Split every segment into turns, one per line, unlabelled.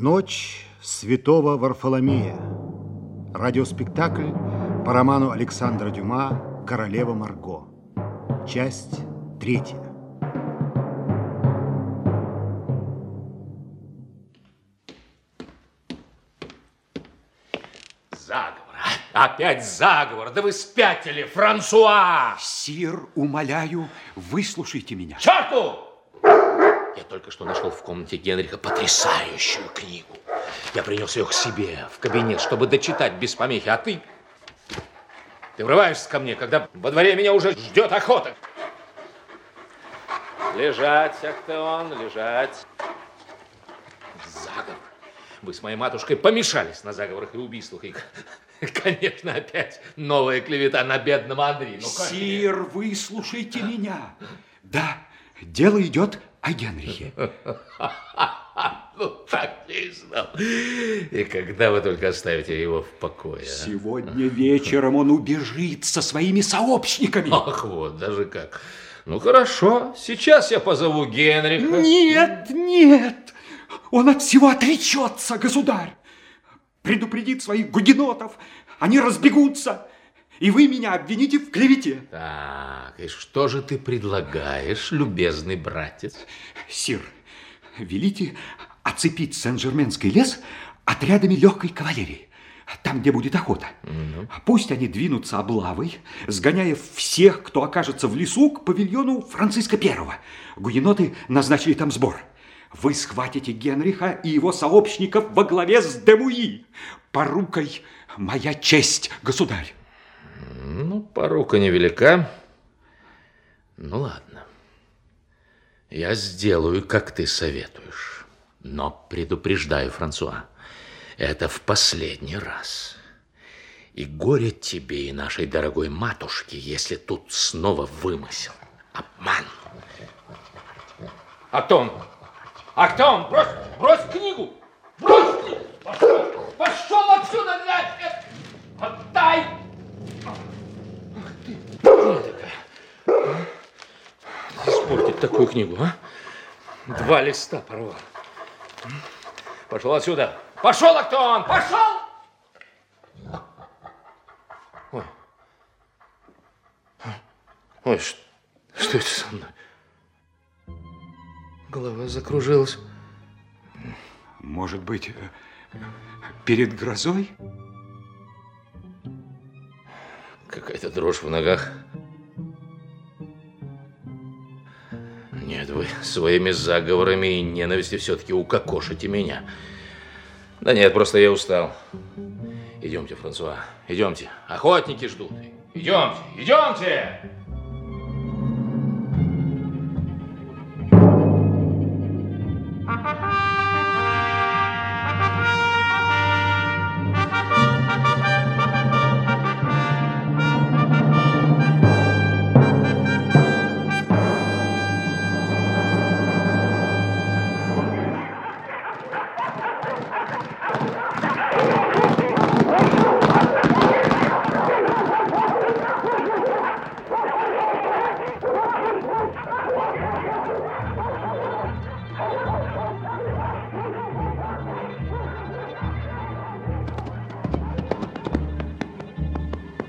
Ночь святого Варфоломея. Радиоспектакль по роману Александра Дюма «Королева Марго». Часть третья.
Заговор. а? Опять заговор. Да вы спятили, Франсуа!
Сир, умоляю, выслушайте меня.
Черту! Только что нашел в комнате Генриха потрясающую книгу. Я принес ее к себе в кабинет, чтобы дочитать без помехи. А ты... Ты врываешься ко мне, когда во дворе меня уже ждет охота. Лежать, Актеон, лежать. Заговор. Вы с моей матушкой помешались на заговорах и убийствах. И, конечно, опять новая клевета на бедного Андрея. Ну,
Сир, выслушайте меня. Да, дело идет о Генрихе.
Ну, так я и знал. И когда вы только оставите его в покое? А?
Сегодня вечером он убежит со своими сообщниками.
Ах, вот, даже как. Ну, хорошо, сейчас я позову Генриха.
Нет, нет, он от всего отречется, государь. Предупредит своих гугенотов, они разбегутся, и вы меня обвините в клевете.
Так, и что же ты предлагаешь, любезный братец?
Сир, велите оцепить Сен-Жерменский лес отрядами легкой кавалерии, там, где будет охота. Угу. Пусть они двинутся облавой, сгоняя всех, кто окажется в лесу, к павильону Франциска Первого. Гуеноты назначили там сбор. Вы схватите Генриха и его сообщников во главе с Демуи. Порукой моя честь, государь.
Ну, порука невелика. Ну, ладно. Я сделаю, как ты советуешь. Но предупреждаю, Франсуа, это в последний раз. И горе тебе и нашей дорогой матушке, если тут снова вымысел, обман. Актон! Актон, брось, брось книгу! Брось книгу! Пошел, пошел отсюда, дрянь! Отдай! Ах ты, такая. Испортить такую книгу, а? Два листа порвал. Пошел отсюда. Пошел, Актон, пошел! Ой. Ой, что, что это со мной? Голова закружилась.
Может быть, перед грозой?
Какая-то дрожь в ногах. Вы своими заговорами и ненавистью все-таки укокошите меня. Да нет, просто я устал. Идемте, Франсуа, идемте. Охотники ждут. Идемте, идемте!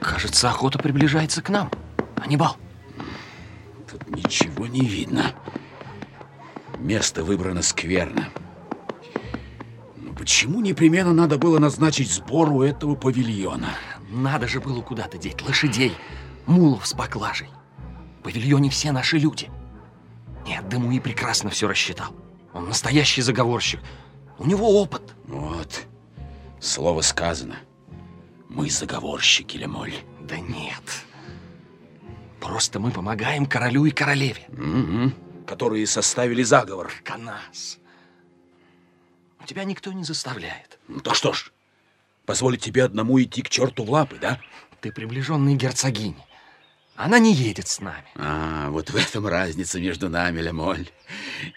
Кажется, охота приближается к нам. Анибал.
Тут ничего не видно. Место выбрано скверно. Но почему непременно надо было назначить сбор у этого павильона?
Надо же было куда-то деть лошадей, мулов с поклажей. В павильоне все наши люди. Нет, Дымуи прекрасно все рассчитал. Он настоящий заговорщик. У него опыт.
Вот. Слово сказано. Мы заговорщики, Лемоль.
Да нет. Просто мы помогаем королю и королеве.
Угу. Которые составили заговор.
Канас. У тебя никто не заставляет.
Ну, так что ж, позволить тебе одному идти к черту в лапы, да?
Ты приближенный герцогини. Она не едет с нами.
А, вот в этом разница между нами, Лемоль.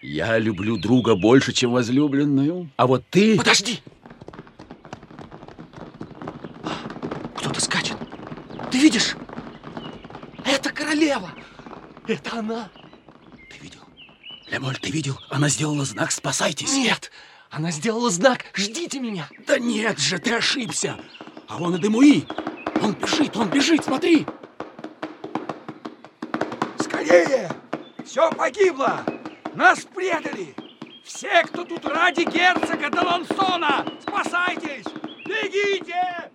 Я люблю друга больше, чем возлюбленную. А вот ты...
Подожди! Кто-то скачет. Ты видишь? Это королева. Это она.
Ты видел? Лемоль, ты видел? Она сделала знак «Спасайтесь».
Нет, Она сделала знак «Ждите меня».
Да нет же, ты ошибся. А вон и Демуи. Он бежит, он бежит, смотри.
Скорее! Все погибло! Нас предали! Все, кто тут ради герцога Далансона! Спасайтесь! Бегите!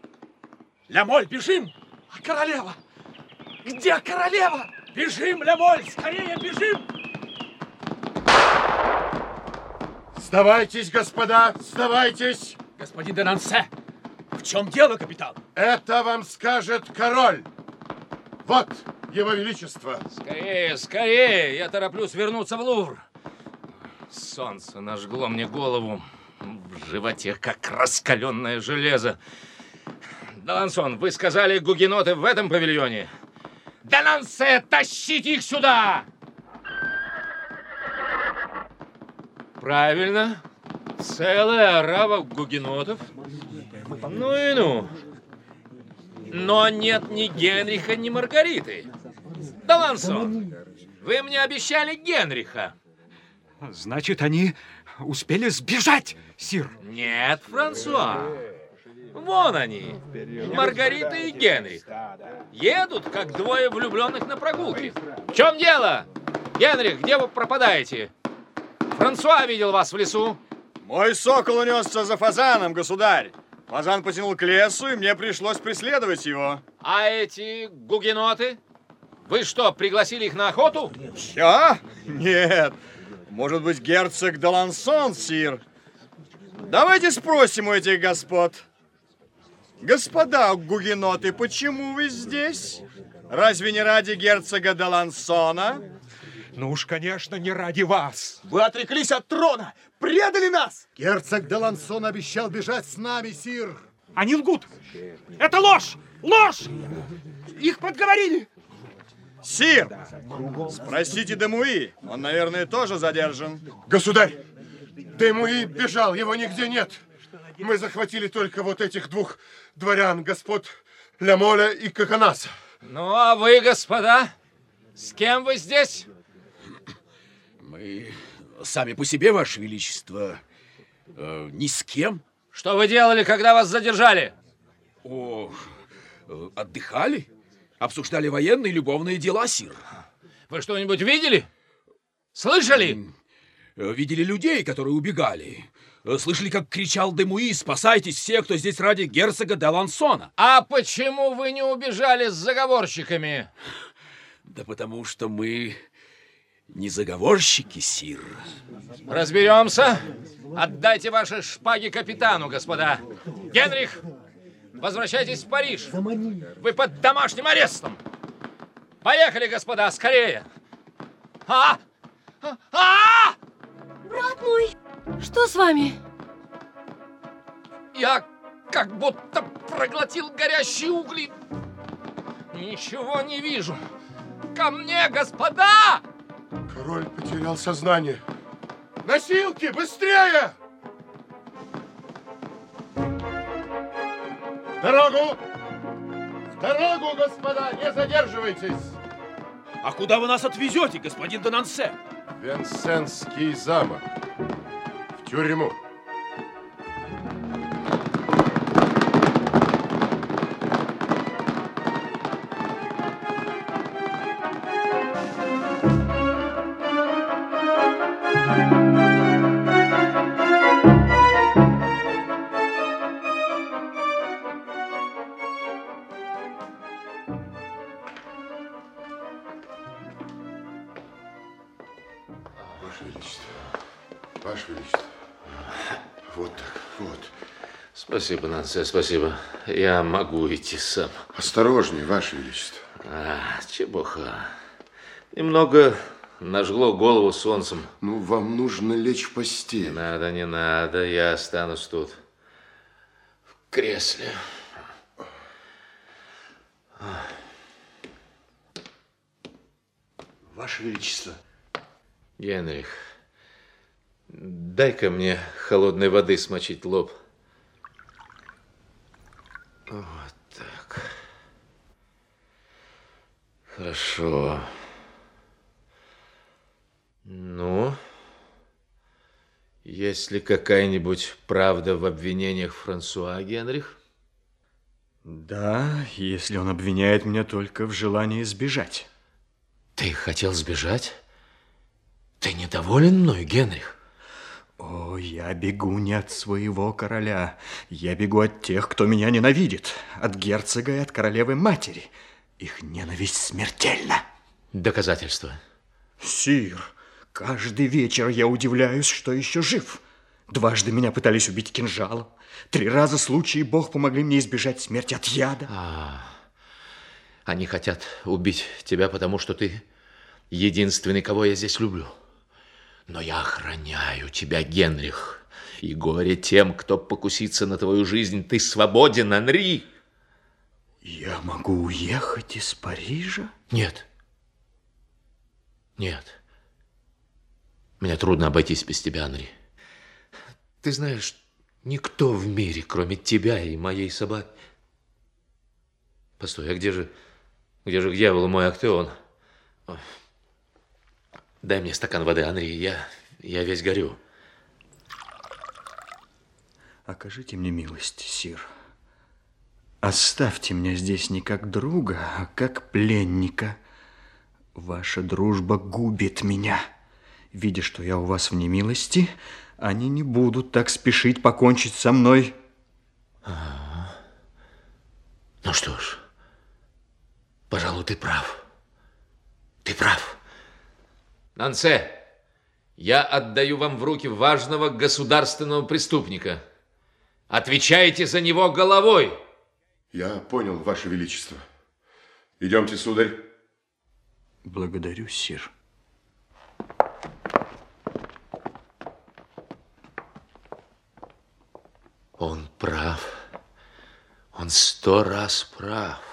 Лямоль, бежим!
А королева? Где королева?
Бежим, Лямоль! Скорее бежим!
Сдавайтесь, господа, сдавайтесь!
Господин Денансе, в чем дело, капитан?
Это вам скажет король. Вот его величество.
Скорее, скорее! Я тороплюсь вернуться в Лувр. Солнце нажгло мне голову. В животе, как раскаленное железо. Далансон, вы сказали, гугеноты в этом павильоне? Далансе, тащите их сюда! Правильно. Целая орава гугенотов. Ну и ну. Но нет ни Генриха, ни Маргариты. Далансон, вы мне обещали Генриха.
Значит, они успели сбежать, сир.
Нет, Франсуа. Вон они, Маргарита и Генрих. Едут, как двое влюбленных на прогулке. В чем дело? Генрих, где вы пропадаете? Франсуа видел вас в лесу.
Мой сокол унесся за фазаном, государь. Фазан потянул к лесу, и мне пришлось преследовать его.
А эти гугеноты? Вы что, пригласили их на охоту?
Я? Нет. Может быть, герцог Далансон, сир? Давайте спросим у этих господ. Господа гугеноты, почему вы здесь? Разве не ради герцога Далансона?
Ну уж, конечно, не ради вас.
Вы отреклись от трона, предали нас!
Герцог Делансон обещал бежать с нами, сир.
Они лгут. Это ложь! Ложь! Их подговорили.
Сир, спросите Демуи. Он, наверное, тоже задержан.
Государь, Демуи бежал, его нигде нет. Мы захватили только вот этих двух дворян, господ Лямоля и Коконаса.
Ну, а вы, господа, с кем вы здесь?
Мы сами по себе, Ваше Величество, э, ни с кем.
Что вы делали, когда вас задержали?
О, э, отдыхали, обсуждали военные и любовные дела, сир.
Вы что-нибудь видели? Слышали?
Э, Видели людей, которые убегали. Э, Слышали, как кричал Демуи, спасайтесь все, кто здесь ради герцога де Лансона.
А почему вы не убежали с заговорщиками?
Да потому что мы не заговорщики, сир.
Разберемся. Отдайте ваши шпаги капитану, господа. Генрих, возвращайтесь в Париж. Вы под домашним арестом. Поехали, господа, скорее. А? А? А!
Брат мой, что с вами?
Я как будто проглотил горящие угли. Ничего не вижу. Ко мне, господа!
Король потерял сознание. Носилки, быстрее! В дорогу! В дорогу, господа, не задерживайтесь!
А куда вы нас отвезете, господин Донансе?
Венсенский замок. В тюрьму. Ваше Величество. Ваше Величество. Вот так, вот.
Спасибо, Нансе, спасибо. Я могу идти сам.
Осторожней, Ваше Величество.
А, чепуха. Немного нажгло голову солнцем.
Ну, вам нужно лечь в
Не
постель.
надо, не надо, я останусь тут. В кресле.
Ваше Величество.
Генрих, дай-ка мне холодной воды смочить лоб. Вот так. Хорошо. Ну, Есть ли какая-нибудь правда в обвинениях Франсуа, Генрих?
Да, если он обвиняет меня только в желании сбежать.
Ты хотел сбежать? Ты недоволен мной, Генрих?
О, я бегу не от своего короля. Я бегу от тех, кто меня ненавидит. От герцога и от королевы матери. Их ненависть смертельна.
Доказательства?
Сир, каждый вечер я удивляюсь, что еще жив. Дважды меня пытались убить кинжалом. Три раза случаи Бог помогли мне избежать смерти от яда.
А, они хотят убить тебя, потому что ты единственный, кого я здесь люблю. Но я охраняю тебя, Генрих. И горе тем, кто покусится на твою жизнь. Ты свободен, Анри.
Я могу уехать из Парижа?
Нет. Нет. Мне трудно обойтись без тебя, Анри. Ты знаешь, никто в мире, кроме тебя и моей собаки... Постой, а где же... Где же к дьяволу мой актеон? Дай мне стакан воды, Анри, я, я весь горю.
Окажите мне милость, сир. Оставьте меня здесь не как друга, а как пленника. Ваша дружба губит меня. Видя, что я у вас в немилости, они не будут так спешить покончить со мной.
А -а -а. Ну что ж, пожалуй, ты прав. Ты прав. Нансе, я отдаю вам в руки важного государственного преступника. Отвечайте за него головой.
Я понял, Ваше Величество. Идемте, сударь.
Благодарю, сир.
Он прав. Он сто раз прав.